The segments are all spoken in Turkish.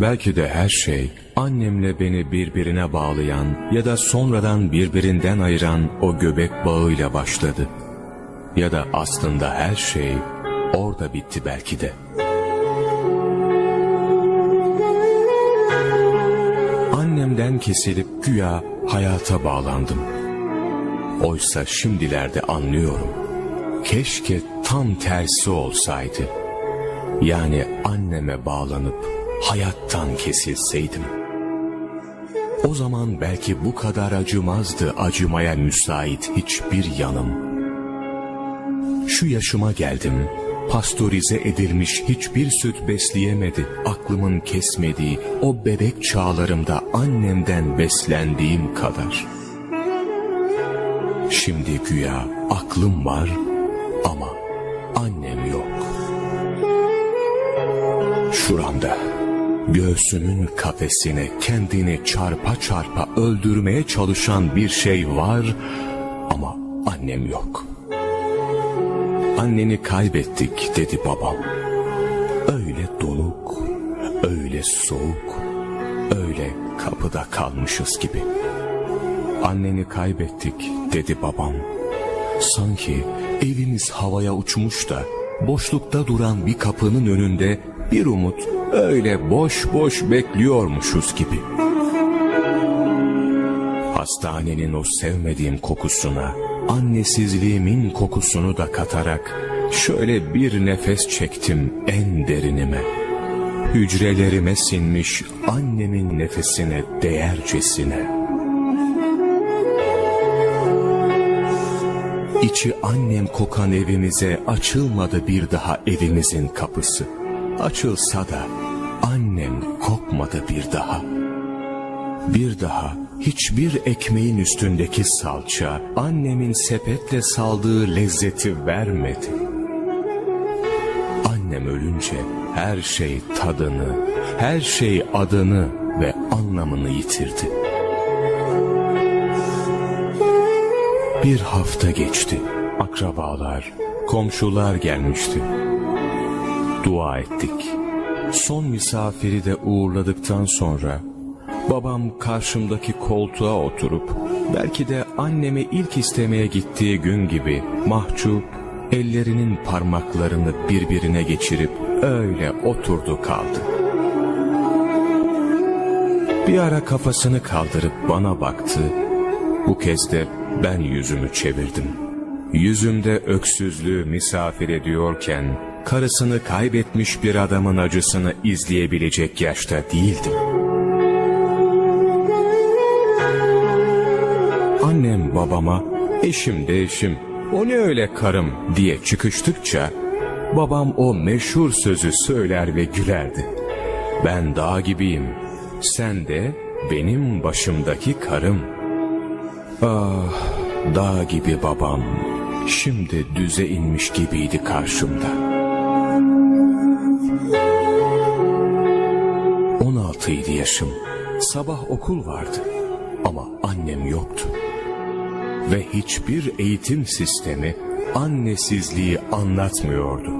Belki de her şey annemle beni birbirine bağlayan ya da sonradan birbirinden ayıran o göbek bağıyla başladı. Ya da aslında her şey orada bitti belki de. Annemden kesilip güya hayata bağlandım. Oysa şimdilerde anlıyorum. Keşke tam tersi olsaydı. Yani anneme bağlanıp hayattan kesilseydim. O zaman belki bu kadar acımazdı acımaya müsait hiçbir yanım. Şu yaşıma geldim, pastörize edilmiş hiçbir süt besleyemedi aklımın kesmediği o bebek çağlarımda annemden beslendiğim kadar. Şimdi güya aklım var ama annem yok. Şuramda göğsümün kafesine kendini çarpa çarpa öldürmeye çalışan bir şey var ama annem yok. Anneni kaybettik dedi babam. Öyle donuk, öyle soğuk, öyle kapıda kalmışız gibi. Anneni kaybettik dedi babam. Sanki evimiz havaya uçmuş da boşlukta duran bir kapının önünde bir umut öyle boş boş bekliyormuşuz gibi. Hastanenin o sevmediğim kokusuna, annesizliğimin kokusunu da katarak şöyle bir nefes çektim en derinime. Hücrelerime sinmiş annemin nefesine değercesine. İçi annem kokan evimize açılmadı bir daha evimizin kapısı. Açılsa da annem kokmadı bir daha. Bir daha hiçbir ekmeğin üstündeki salça annemin sepetle saldığı lezzeti vermedi. Annem ölünce her şey tadını, her şey adını ve anlamını yitirdi. Bir hafta geçti. Akrabalar, komşular gelmişti. Dua ettik. Son misafiri de uğurladıktan sonra babam karşımdaki koltuğa oturup belki de annemi ilk istemeye gittiği gün gibi mahcup ellerinin parmaklarını birbirine geçirip öyle oturdu kaldı. Bir ara kafasını kaldırıp bana baktı. Bu kez de ben yüzümü çevirdim. Yüzümde öksüzlüğü misafir ediyorken karısını kaybetmiş bir adamın acısını izleyebilecek yaşta değildim. Annem babama eşim de eşim o ne öyle karım diye çıkıştıkça babam o meşhur sözü söyler ve gülerdi. Ben dağ gibiyim sen de benim başımdaki karım. Ah dağ gibi babam şimdi düze inmiş gibiydi karşımda. 16 idi yaşım. Sabah okul vardı ama annem yoktu. Ve hiçbir eğitim sistemi annesizliği anlatmıyordu.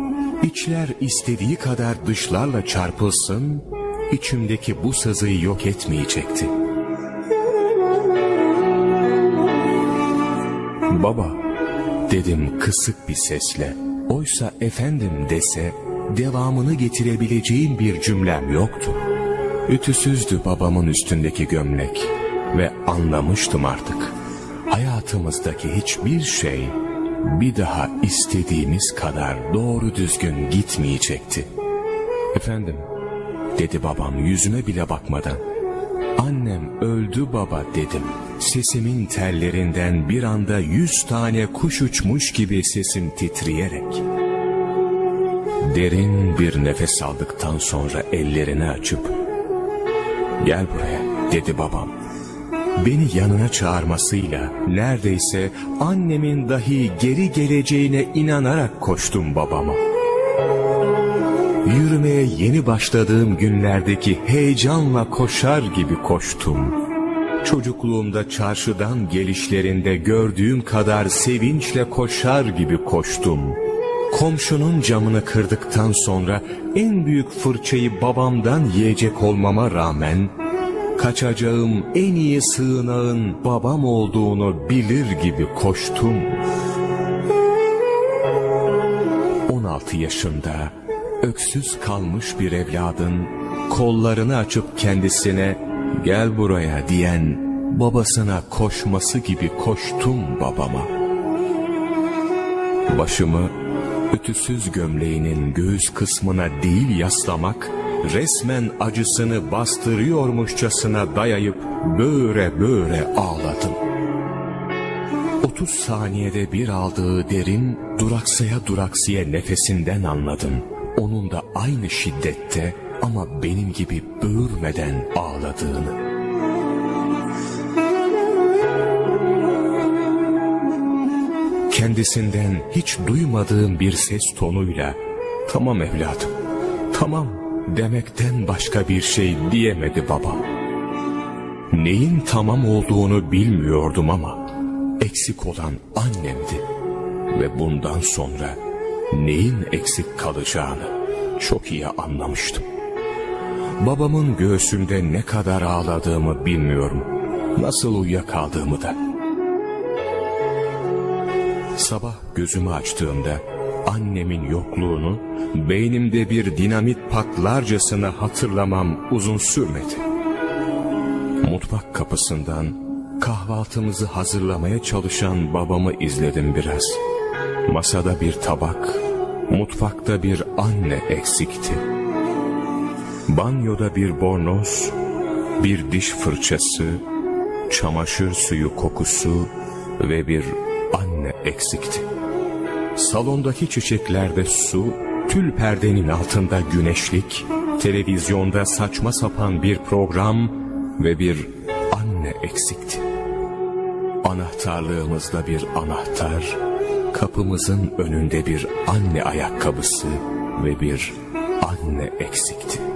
İçler istediği kadar dışlarla çarpılsın, içimdeki bu sazıyı yok etmeyecekti. Baba, dedim kısık bir sesle. Oysa efendim dese, devamını getirebileceğim bir cümlem yoktu. Ütüsüzdü babamın üstündeki gömlek ve anlamıştım artık. Hayatımızdaki hiçbir şey bir daha istediğimiz kadar doğru düzgün gitmeyecekti. Efendim, dedi babam yüzüme bile bakmadan. Annem öldü baba dedim. Sesimin tellerinden bir anda yüz tane kuş uçmuş gibi sesim titreyerek. Derin bir nefes aldıktan sonra ellerini açıp Gel buraya dedi babam. Beni yanına çağırmasıyla neredeyse annemin dahi geri geleceğine inanarak koştum babama. Yürümeye yeni başladığım günlerdeki heyecanla koşar gibi koştum. Çocukluğumda çarşıdan gelişlerinde gördüğüm kadar sevinçle koşar gibi koştum. Komşunun camını kırdıktan sonra en büyük fırçayı babamdan yiyecek olmama rağmen kaçacağım en iyi sığınağın babam olduğunu bilir gibi koştum. 16 yaşında öksüz kalmış bir evladın kollarını açıp kendisine gel buraya diyen babasına koşması gibi koştum babama. Başımı ütüsüz gömleğinin göğüs kısmına değil yaslamak, resmen acısını bastırıyormuşçasına dayayıp böyle böyle ağladım. 30 saniyede bir aldığı derin, duraksaya duraksaya nefesinden anladım. Onun da aynı şiddette ama benim gibi böğürmeden ağladığını. Kendisinden hiç duymadığım bir ses tonuyla tamam evladım, tamam demekten başka bir şey diyemedi babam. Neyin tamam olduğunu bilmiyordum ama eksik olan annemdi ve bundan sonra neyin eksik kalacağını çok iyi anlamıştım. Babamın göğsümde ne kadar ağladığımı bilmiyorum. Nasıl uyuyakaldığımı da. Sabah gözümü açtığımda annemin yokluğunu beynimde bir dinamit patlarcasına hatırlamam uzun sürmedi. Mutfak kapısından kahvaltımızı hazırlamaya çalışan babamı izledim biraz. Masada bir tabak, mutfakta bir anne eksikti. Banyoda bir bornoz, bir diş fırçası, çamaşır suyu kokusu ve bir anne eksikti. Salondaki çiçeklerde su, tül perdenin altında güneşlik, televizyonda saçma sapan bir program ve bir anne eksikti. Anahtarlığımızda bir anahtar, kapımızın önünde bir anne ayakkabısı ve bir anne eksikti.